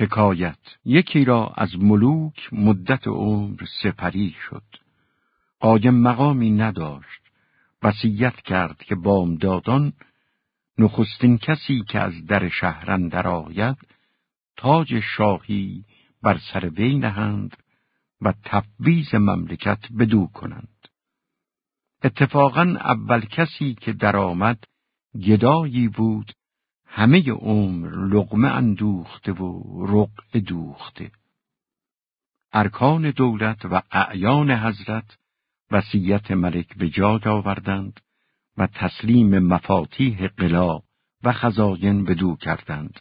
حکایت یکی را از ملوک مدت عمر سپری شد. قایم مقامی نداشت. وصیت کرد که بامدادان نخستین کسی که از در شهرن آید تاج شاهی بر سر وی نهند و تفویز مملکت بدو کنند. اتفاقا اول کسی که درآمد گدایی بود همه عمر لغمه اندوخته و رقع دوخته. ارکان دولت و اعیان حضرت وصیت ملک به جای آوردند و تسلیم مفاتیح قلا و خزاین بدو کردند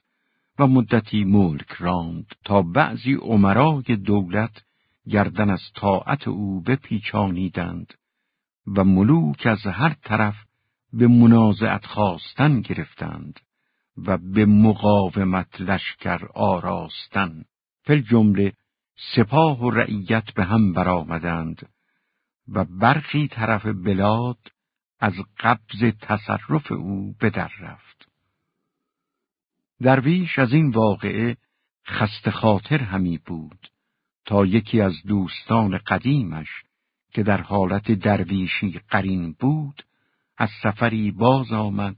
و مدتی ملک راند تا بعضی عمرای دولت گردن از طاعت او بپیچانیدند و ملوک از هر طرف به منازعت خواستن گرفتند و به مقاومت لشکر آراستن فل جمله سپاه و رعیت به هم برآمدند و برخی طرف بلاد از قبض تصرف او به در رفت. درویش از این واقعه خسته خاطر همی بود تا یکی از دوستان قدیمش که در حالت درویشی قرین بود از سفری باز آمد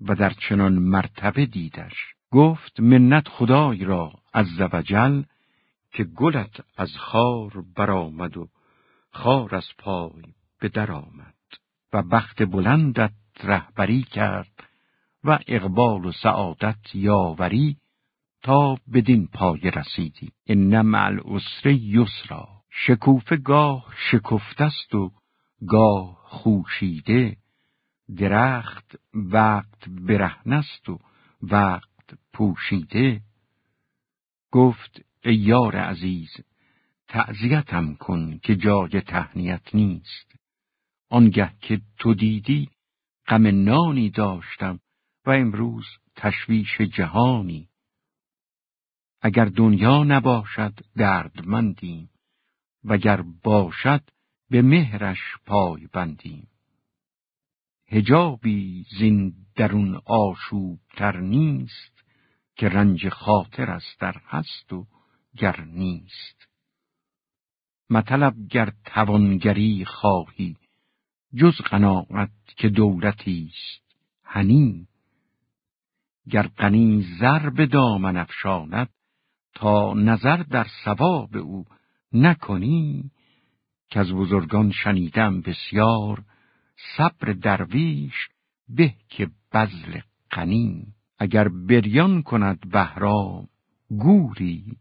و در چنان مرتبه دیدش. گفت منت خدای را از زوجل که گلت از خار برآمد و خار از پای به در آمد و بخت بلندت رهبری کرد و اقبال و سعادت یاوری تا بدین پای رسیدی. این مع العسر یسرا. شکوفه گاه شکفته است و گاه خوشیده درخت وقت برهنست و وقت پوشیده. گفت ای یار عزیز تعذیتم کن که جای تهنیت نیست. آنگه که تو دیدی غم نانی داشتم و امروز تشویش جهانی. اگر دنیا نباشد دردمندیم وگر باشد به مهرش پای بندیم هجابی زین درون آشوب تر نیست که رنج خاطر است در هست و گر نیست. مطلب گر توانگری خواهی جز قناعت که دولتی است هنی. گر غنی زر به دامن افشاند تا نظر در ثواب او نکنی. که از بزرگان شنیدم بسیار صبر درویش به که بزل قنی اگر بریان کند بهرام گوری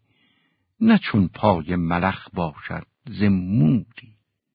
نه چون پای ملخ باشد زموری